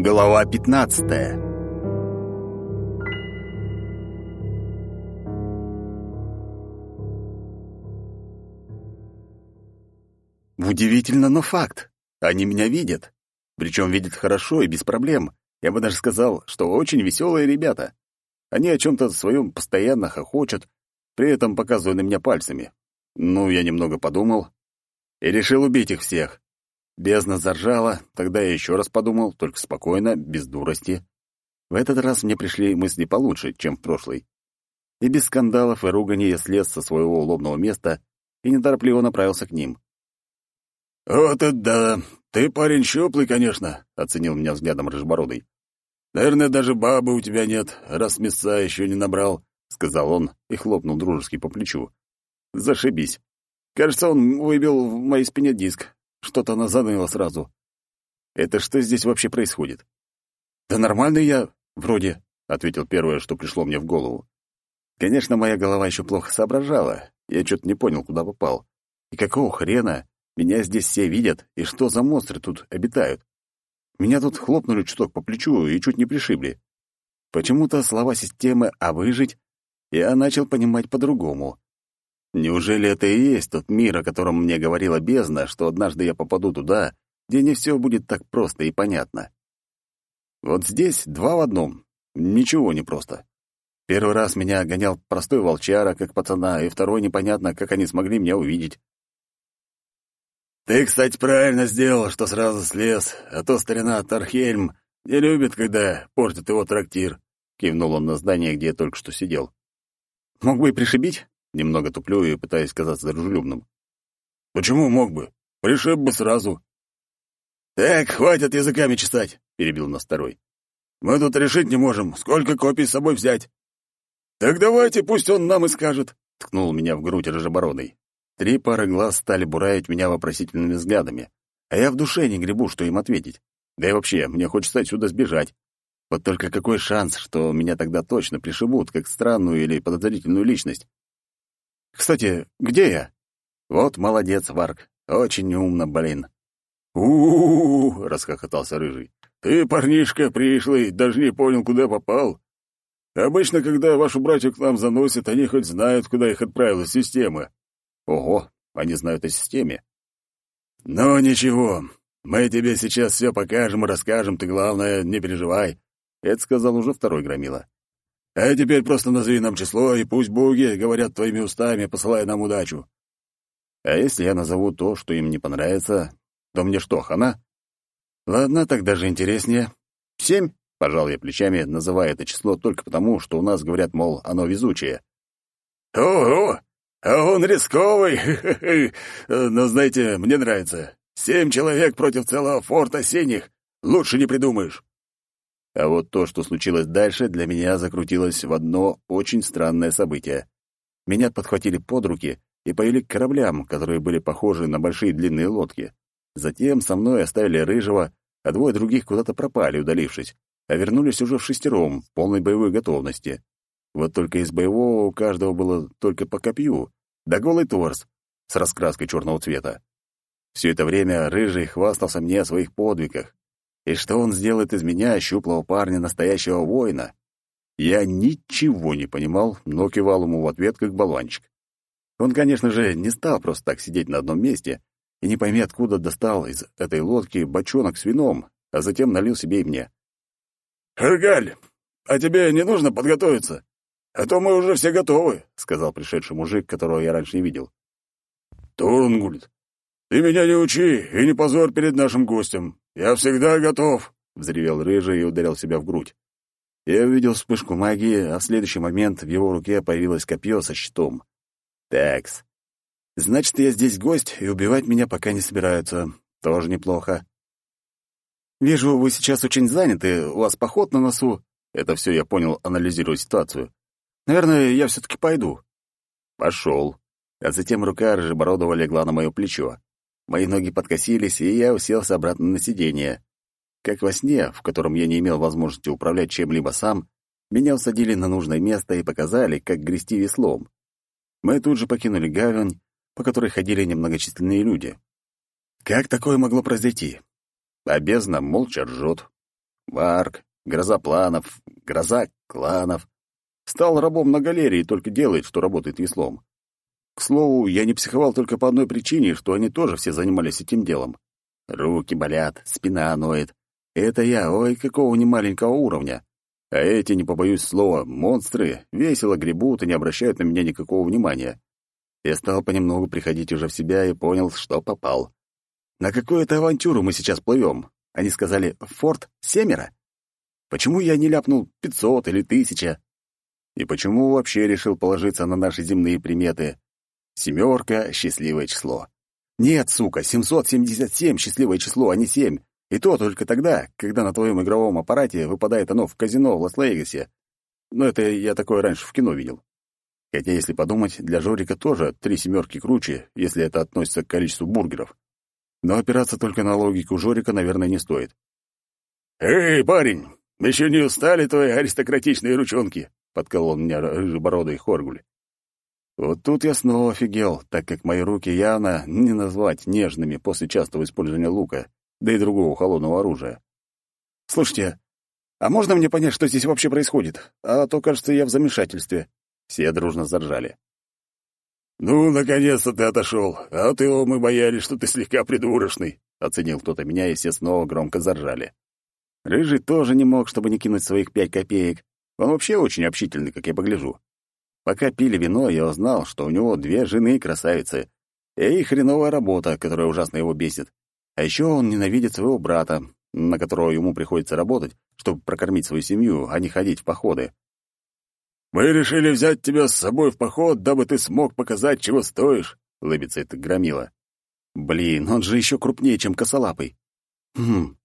Глава 15. Удивительно, но факт. Они меня видят. Причем видят хорошо и без проблем. Я бы даже сказал, что очень веселые ребята. Они о чем-то своем постоянно хохочут, при этом показывая на меня пальцами. Ну, я немного подумал и решил убить их всех. Бездна заржала, тогда я еще раз подумал, только спокойно, без дурости. В этот раз мне пришли мысли получше, чем в прошлый. И без скандалов и ругани я слез со своего лобного места и неторопливо направился к ним. «Вот это да! Ты парень щуплый, конечно», — оценил меня взглядом рыжбородый. «Наверное, даже бабы у тебя нет, раз мяса еще не набрал», — сказал он и хлопнул дружески по плечу. «Зашибись. Кажется, он выбил в моей спине диск, что-то она заныла сразу. Это что здесь вообще происходит? Да нормальный я, вроде, ответил первое, что пришло мне в голову. Конечно, моя голова еще плохо соображала. Я что-то не понял, куда попал. И какого хрена меня здесь все видят, и что за монстры тут обитают? Меня тут хлопнули чуток по плечу и чуть не пришибли. Почему-то слова системы «а выжить» я начал понимать по-другому. Неужели это и есть тот мир, о котором мне говорила бездна, что однажды я попаду туда, где не все будет так просто и понятно? Вот здесь два в одном. Ничего не просто. Первый раз меня гонял простой волчара, как пацана, и второй непонятно, как они смогли меня увидеть. «Ты, кстати, правильно сделал, что сразу слез, а то старина Тархельм не любит, когда портит его трактир», — кивнул он на здание, где я только что сидел. «Мог бы и пришибить?» Немного туплю и пытаюсь казаться дружелюбным. «Почему мог бы? Пришиб бы сразу». «Так, хватит языками чесать», — перебил нас второй. «Мы тут решить не можем, сколько копий с собой взять». «Так давайте, пусть он нам и скажет», — ткнул меня в грудь рыжебородый. Три пары глаз стали буравить меня вопросительными взглядами, а я в душе не гребу, что им ответить. Да и вообще, мне хочется отсюда сбежать. Вот только какой шанс, что меня тогда точно пришибут, как странную или подозрительную личность? Кстати, где я? Вот молодец, Варк. Очень умно, блин. у расхохотался рыжий. Ты, парнишка, пришлый, даже не понял, куда попал. Обычно, когда вашу братью к нам заносят, они хоть знают, куда их отправила система. Ого, они знают о системе. Ну, ничего, мы тебе сейчас все покажем и расскажем, ты, главное, не переживай. Это сказал уже второй громила. А теперь просто назови нам число, и пусть боги говорят твоими устами, посылая нам удачу. А если я назову то, что им не понравится, то мне что, хана? Ладно, так даже интереснее. Семь, пожал я плечами, называя это число только потому, что у нас говорят, мол, оно везучее. Ого! А он рисковый! Но, знаете, мне нравится. Семь человек против целого форта синих. Лучше не придумаешь. А вот то, что случилось дальше, для меня закрутилось в одно очень странное событие. Меня подхватили под руки и повели к кораблям, которые были похожи на большие длинные лодки. Затем со мной оставили Рыжего, а двое других куда-то пропали, удалившись, а вернулись уже в шестером, в полной боевой готовности. Вот только из боевого у каждого было только по копью, да голый торс с раскраской черного цвета. Все это время Рыжий хвастался мне о своих подвигах, и что он сделает из меня, щуплого парня, настоящего воина? Я ничего не понимал, но кивал ему в ответ, как болванчик. Он, конечно же, не стал просто так сидеть на одном месте и не пойми, откуда достал из этой лодки бочонок с вином, а затем налил себе и мне. «Хергаль, а тебе не нужно подготовиться? А то мы уже все готовы», — сказал пришедший мужик, которого я раньше не видел. «Турнгульд, ты меня не учи и не позор перед нашим гостем. «Я всегда готов!» — взревел рыжий и ударил себя в грудь. Я увидел вспышку магии, а в следующий момент в его руке появилось копье со щитом. Такс. Значит, я здесь гость, и убивать меня пока не собираются. Тоже неплохо. Вижу, вы сейчас очень заняты, у вас поход на носу. Это все я понял, анализируя ситуацию. Наверное, я все-таки пойду. Пошел. А затем рука Рыжебородова легла на мое плечо. Мои ноги подкосились, и я уселся обратно на сиденье. Как во сне, в котором я не имел возможности управлять чем-либо сам, меня усадили на нужное место и показали, как грести веслом. Мы тут же покинули гавань, по которой ходили немногочисленные люди. Как такое могло произойти? А бездна молча ржет. Варк, гроза планов, гроза кланов. Стал рабом на галерее и только делает, что работает веслом. К слову, я не психовал только по одной причине, что они тоже все занимались этим делом. Руки болят, спина ноет. Это я, ой, какого немаленького уровня. А эти, не побоюсь слова, монстры весело гребут и не обращают на меня никакого внимания. Я стал понемногу приходить уже в себя и понял, что попал. На какую-то авантюру мы сейчас плывем. Они сказали «Форт семеро». Почему я не ляпнул пятьсот или тысяча? И почему вообще решил положиться на наши земные приметы? Семерка — счастливое число. Нет, сука, 777 — счастливое число, а не семь. И то только тогда, когда на твоем игровом аппарате выпадает оно в казино в Лас-Вегасе. Но это я такое раньше в кино видел. Хотя, если подумать, для Жорика тоже три семерки круче, если это относится к количеству бургеров. Но опираться только на логику Жорика, наверное, не стоит. «Эй, парень, еще не устали твои аристократичные ручонки?» — подколол меня рыжебородый Хоргуль. Вот тут я снова офигел, так как мои руки явно не назвать нежными после частого использования лука, да и другого холодного оружия. «Слушайте, а можно мне понять, что здесь вообще происходит? А то, кажется, я в замешательстве». Все дружно заржали. «Ну, наконец-то ты отошел, а то его мы боялись, что ты слегка придурочный», — оценил кто-то меня, и все снова громко заржали. Рыжий тоже не мог, чтобы не кинуть своих пять копеек. Он вообще очень общительный, как я погляжу. Пока пили вино, я узнал, что у него две жены-красавицы, и хреновая работа, которая ужасно его бесит. А еще он ненавидит своего брата, на которого ему приходится работать, чтобы прокормить свою семью, а не ходить в походы. «Мы решили взять тебя с собой в поход, дабы ты смог показать, чего стоишь», — лыбится это громила. «Блин, он же еще крупнее, чем косолапый». «Хм,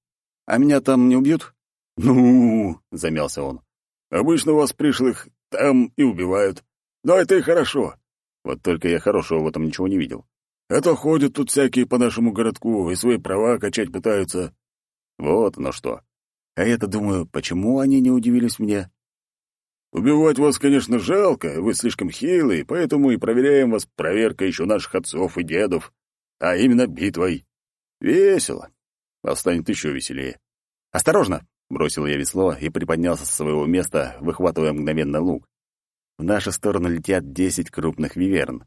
а меня там не убьют?» «Ну», — замялся он, — «обычно вас пришлых там и убивают. Но это и хорошо». Вот только я хорошего в этом ничего не видел. «А то ходят тут всякие по нашему городку и свои права качать пытаются». Вот оно что. А я-то думаю, почему они не удивились мне? Убивать вас, конечно, жалко, вы слишком хилые, поэтому и проверяем вас проверкой еще наших отцов и дедов, а именно битвой. Весело. А станет еще веселее. «Осторожно!» — бросил я весло и приподнялся со своего места, выхватывая мгновенно лук. В нашу сторону летят десять крупных виверн.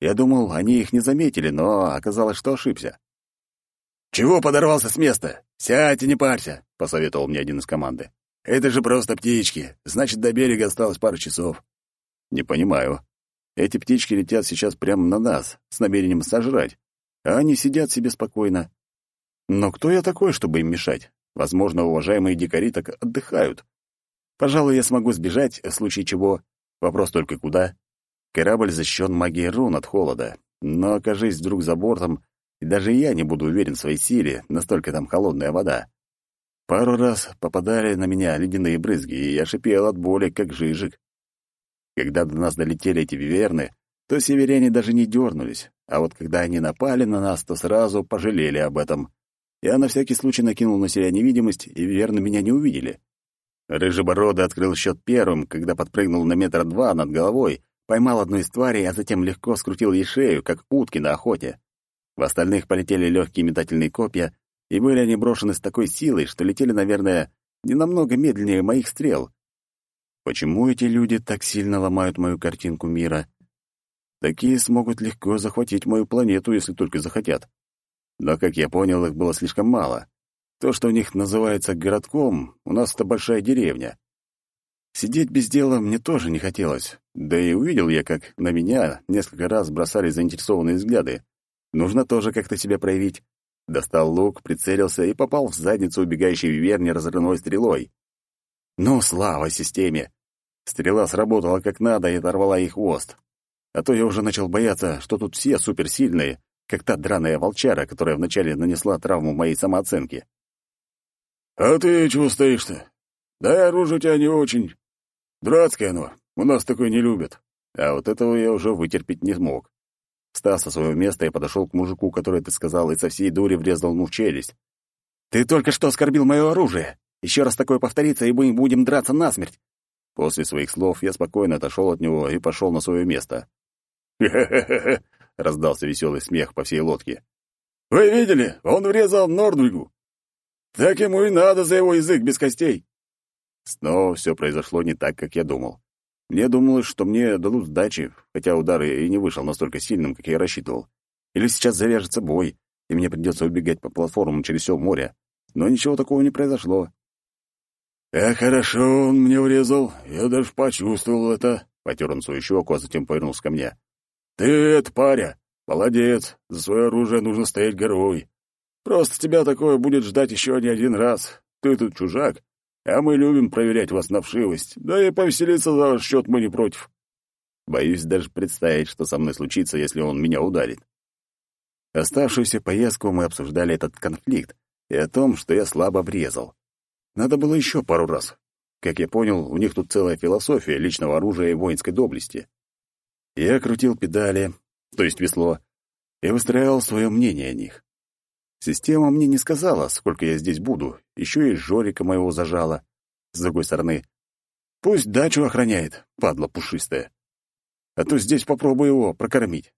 Я думал, они их не заметили, но оказалось, что ошибся. «Чего подорвался с места? Сядь и не парься!» — посоветовал мне один из команды. Это же просто птички. Значит, до берега осталось пару часов. Не понимаю. Эти птички летят сейчас прямо на нас, с намерением сожрать. А они сидят себе спокойно. Но кто я такой, чтобы им мешать? Возможно, уважаемые дикари так отдыхают. Пожалуй, я смогу сбежать, в случае чего. Вопрос только куда. Корабль защищен магией рун от холода. Но окажись вдруг за бортом, и даже я не буду уверен в своей силе, настолько там холодная вода. Пару раз попадали на меня ледяные брызги, и я шипел от боли, как жижик. Когда до нас долетели эти виверны, то северяне даже не дернулись, а вот когда они напали на нас, то сразу пожалели об этом. Я на всякий случай накинул на себя невидимость, и виверны меня не увидели. Рыжебородый открыл счет первым, когда подпрыгнул на метр два над головой, поймал одну из тварей, а затем легко скрутил ей шею, как утки на охоте. В остальных полетели легкие метательные копья, и были они брошены с такой силой, что летели, наверное, не намного медленнее моих стрел. Почему эти люди так сильно ломают мою картинку мира? Такие смогут легко захватить мою планету, если только захотят. Но, как я понял, их было слишком мало. То, что у них называется городком, у нас это большая деревня. Сидеть без дела мне тоже не хотелось. Да и увидел я, как на меня несколько раз бросали заинтересованные взгляды. Нужно тоже как-то себя проявить. Достал лук, прицелился и попал в задницу убегающей виверни разрывной стрелой. Ну, слава системе! Стрела сработала как надо и оторвала ей хвост. А то я уже начал бояться, что тут все суперсильные, как та драная волчара, которая вначале нанесла травму моей самооценке. «А ты чего стоишь-то? Да, оружие у тебя не очень. Дурацкое оно, у нас такое не любят». А вот этого я уже вытерпеть не смог. Встав со своего места, я подошел к мужику, который ты сказал, и со всей дури врезал ему в челюсть. «Ты только что оскорбил мое оружие! Еще раз такое повторится, и мы будем драться насмерть!» После своих слов я спокойно отошел от него и пошел на свое место. «Хе-хе-хе!» — раздался веселый смех по всей лодке. «Вы видели? Он врезал Нордвигу!» Так ему и надо за его язык без костей. Снова все произошло не так, как я думал. Мне думалось, что мне дадут сдачи, хотя удар и не вышел настолько сильным, как я рассчитывал. Или сейчас завяжется бой, и мне придется убегать по платформам через все море. Но ничего такого не произошло. «Как хорошо он мне врезал, я даже почувствовал это», — потер он свою щеку, а затем повернулся ко мне. «Ты это, паря, молодец, за свое оружие нужно стоять горой. Просто тебя такое будет ждать еще не один раз. Ты тут чужак, а мы любим проверять вас на вшивость, да и повеселиться за счет мы не против». Боюсь даже представить, что со мной случится, если он меня ударит. Оставшуюся поездку мы обсуждали этот конфликт и о том, что я слабо врезал. Надо было еще пару раз. Как я понял, у них тут целая философия личного оружия и воинской доблести. Я крутил педали, то есть весло, и выстраивал свое мнение о них. Система мне не сказала, сколько я здесь буду, еще и Жорика моего зажала. С другой стороны, пусть дачу охраняет, падла пушистая. А то здесь попробую его прокормить.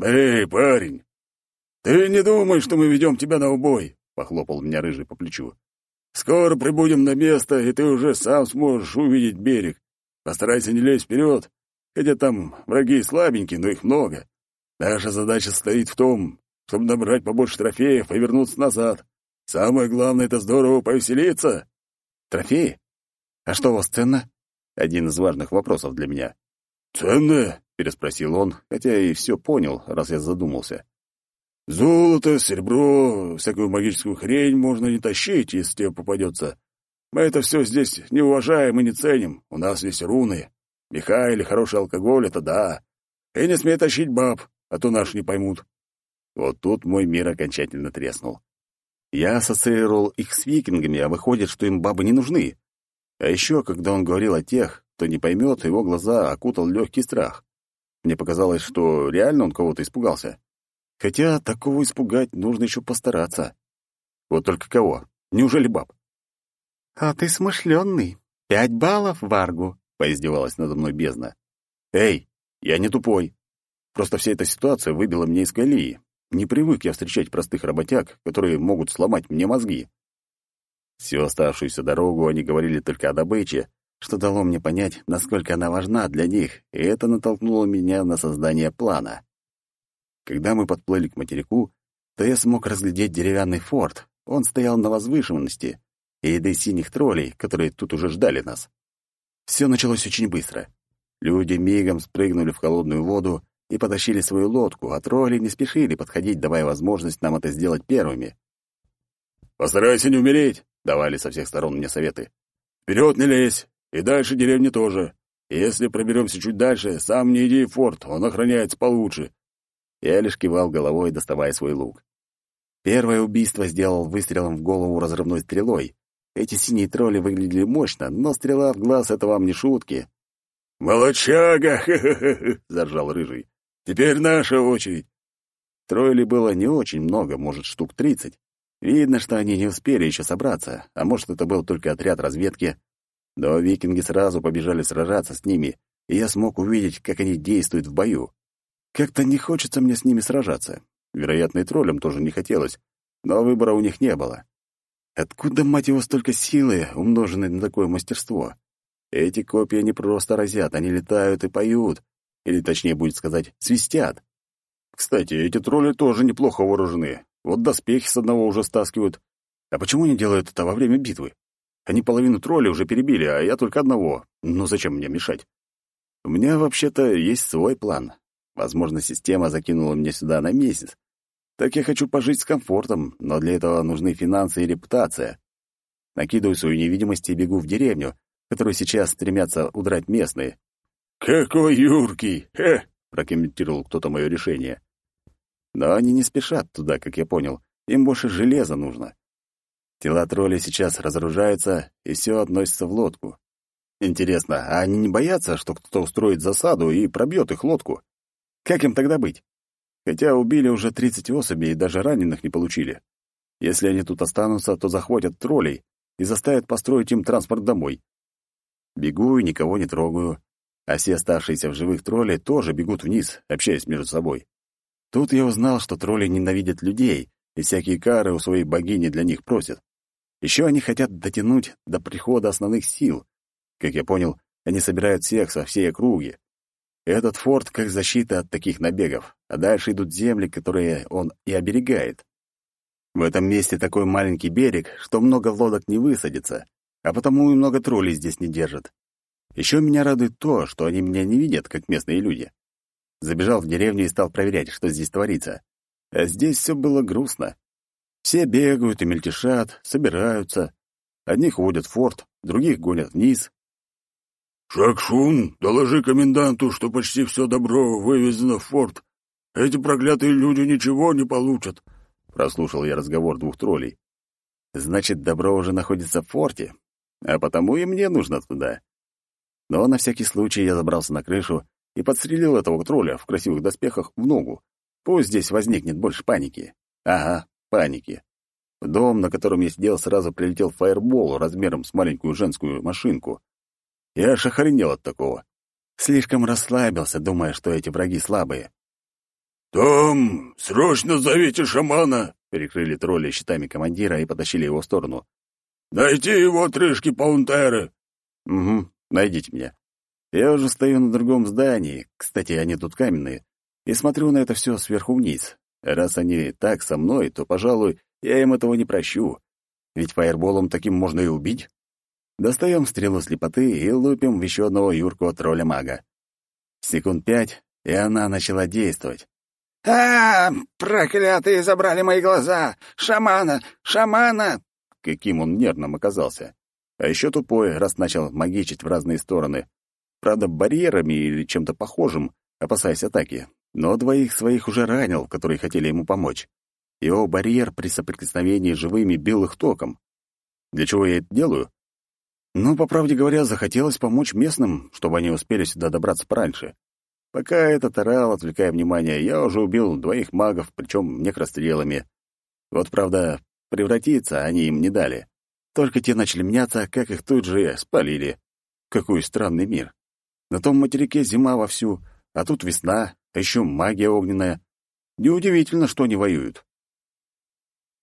«Эй, парень, ты не думай, что мы ведем тебя на убой», — похлопал меня рыжий по плечу. Скоро прибудем на место, и ты уже сам сможешь увидеть берег. Постарайся не лезть вперед, хотя там враги слабенькие, но их много. Наша задача стоит в том, чтобы набрать побольше трофеев и вернуться назад. Самое главное — это здорово повеселиться. Трофеи? А что у вас ценно? Один из важных вопросов для меня. «Ценное?» — переспросил он, хотя и все понял, раз я задумался. Золото, серебро, всякую магическую хрень можно не тащить, если тебе попадется. Мы это все здесь не уважаем и не ценим. У нас есть руны. Меха или хороший алкоголь — это да. И не смей тащить баб, а то наши не поймут. Вот тут мой мир окончательно треснул. Я ассоциировал их с викингами, а выходит, что им бабы не нужны. А еще, когда он говорил о тех, кто не поймет, его глаза окутал легкий страх. Мне показалось, что реально он кого-то испугался. Хотя такого испугать нужно еще постараться. Вот только кого? Неужели баб? «А ты смышленный. Пять баллов, Варгу», — поиздевалась надо мной бездна. «Эй, я не тупой. Просто вся эта ситуация выбила меня из колеи. Не привык я встречать простых работяг, которые могут сломать мне мозги». Всю оставшуюся дорогу они говорили только о добыче, что дало мне понять, насколько она важна для них, и это натолкнуло меня на создание плана. Когда мы подплыли к материку, то я смог разглядеть деревянный форт. Он стоял на возвышенности, и еды синих троллей, которые тут уже ждали нас. Все началось очень быстро. Люди мигом спрыгнули в холодную воду и потащили свою лодку, а тролли не спешили подходить, давая возможность нам это сделать первыми. «Постарайся не умереть», — давали со всех сторон мне советы. «Вперед не лезь, и дальше деревни тоже. Если проберемся чуть дальше, сам не иди в форт, он охраняется получше. Я лишь кивал головой, доставая свой лук. Первое убийство сделал выстрелом в голову разрывной стрелой. Эти синие тролли выглядели мощно, но стрела в глаз — это вам не шутки. «Молодчага!» — заржал Рыжий. «Теперь наша очередь!» Троллей было не очень много, может, штук тридцать. Видно, что они не успели еще собраться, а может, это был только отряд разведки. Но викинги сразу побежали сражаться с ними, и я смог увидеть, как они действуют в бою. Как-то не хочется мне с ними сражаться. Вероятно, и троллям тоже не хотелось, но выбора у них не было. Откуда, мать его, столько силы, умноженной на такое мастерство? Эти копья не просто разят, они летают и поют. Или, точнее, будет сказать, свистят. Кстати, эти тролли тоже неплохо вооружены. Вот доспехи с одного уже стаскивают. А почему они делают это во время битвы? Они половину троллей уже перебили, а я только одного. Ну зачем мне мешать? У меня вообще-то есть свой план. Возможно, система закинула меня сюда на месяц. Так я хочу пожить с комфортом, но для этого нужны финансы и репутация. Накидываю свою невидимость и бегу в деревню, которую сейчас стремятся удрать местные. «Какой юркий! Хе!» — прокомментировал кто-то мое решение. Но они не спешат туда, как я понял. Им больше железа нужно. Тела троллей сейчас разоружаются, и все относится в лодку. Интересно, а они не боятся, что кто-то устроит засаду и пробьет их лодку? Как им тогда быть? Хотя убили уже 30 особей и даже раненых не получили. Если они тут останутся, то захватят троллей и заставят построить им транспорт домой. Бегу и никого не трогаю, а все оставшиеся в живых тролли тоже бегут вниз, общаясь между собой. Тут я узнал, что тролли ненавидят людей, и всякие кары у своей богини для них просят. Еще они хотят дотянуть до прихода основных сил. Как я понял, они собирают всех со всей округи. Этот форт как защита от таких набегов, а дальше идут земли, которые он и оберегает. В этом месте такой маленький берег, что много лодок не высадится, а потому и много троллей здесь не держат. Еще меня радует то, что они меня не видят, как местные люди. Забежал в деревню и стал проверять, что здесь творится. А здесь все было грустно. Все бегают и мельтешат, собираются. Одних водят в форт, других гонят вниз. «Шакшун, доложи коменданту, что почти все добро вывезено в форт. Эти проклятые люди ничего не получат», — прослушал я разговор двух троллей. «Значит, добро уже находится в форте, а потому и мне нужно туда. Но на всякий случай я забрался на крышу и подстрелил этого тролля в красивых доспехах в ногу. Пусть здесь возникнет больше паники. Ага, паники. В дом, на котором я сидел, сразу прилетел фаербол размером с маленькую женскую машинку. Я аж охренел от такого. Слишком расслабился, думая, что эти враги слабые. «Том, срочно зовите шамана!» — перекрыли тролли щитами командира и потащили его в сторону. «Найти его отрыжки Паунтеры!» «Угу, найдите меня. Я уже стою на другом здании, кстати, они тут каменные, и смотрю на это все сверху вниз. Раз они так со мной, то, пожалуй, я им этого не прощу. Ведь фаерболом таким можно и убить. Достаем стрелу слепоты и лупим в еще одного юркого тролля-мага. Секунд пять, и она начала действовать. а, Проклятые забрали мои глаза! Шамана! Шамана!» Каким он нервным оказался. А еще тупой, раз начал магичить в разные стороны. Правда, барьерами или чем-то похожим, опасаясь атаки. Но двоих своих уже ранил, которые хотели ему помочь. Его барьер при соприкосновении живыми бил их током. Для чего я это делаю? Ну, по правде говоря, захотелось помочь местным, чтобы они успели сюда добраться пораньше. Пока этот орал, отвлекая внимание, я уже убил двоих магов, причем некрострелами. Вот, правда, превратиться они им не дали. Только те начали меняться, как их тут же спалили. Какой странный мир. На том материке зима вовсю, а тут весна, а еще магия огненная. Неудивительно, что они воюют.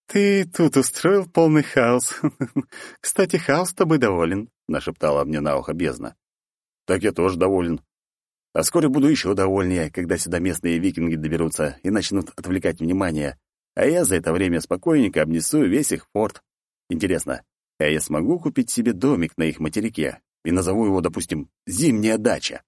«Ты тут устроил полный хаос. Кстати, хаос тобой доволен», — нашептала мне на ухо бездна. «Так я тоже доволен. А вскоре буду еще довольнее, когда сюда местные викинги доберутся и начнут отвлекать внимание, а я за это время спокойненько обнесу весь их форт. Интересно, а я смогу купить себе домик на их материке и назову его, допустим, «Зимняя дача»?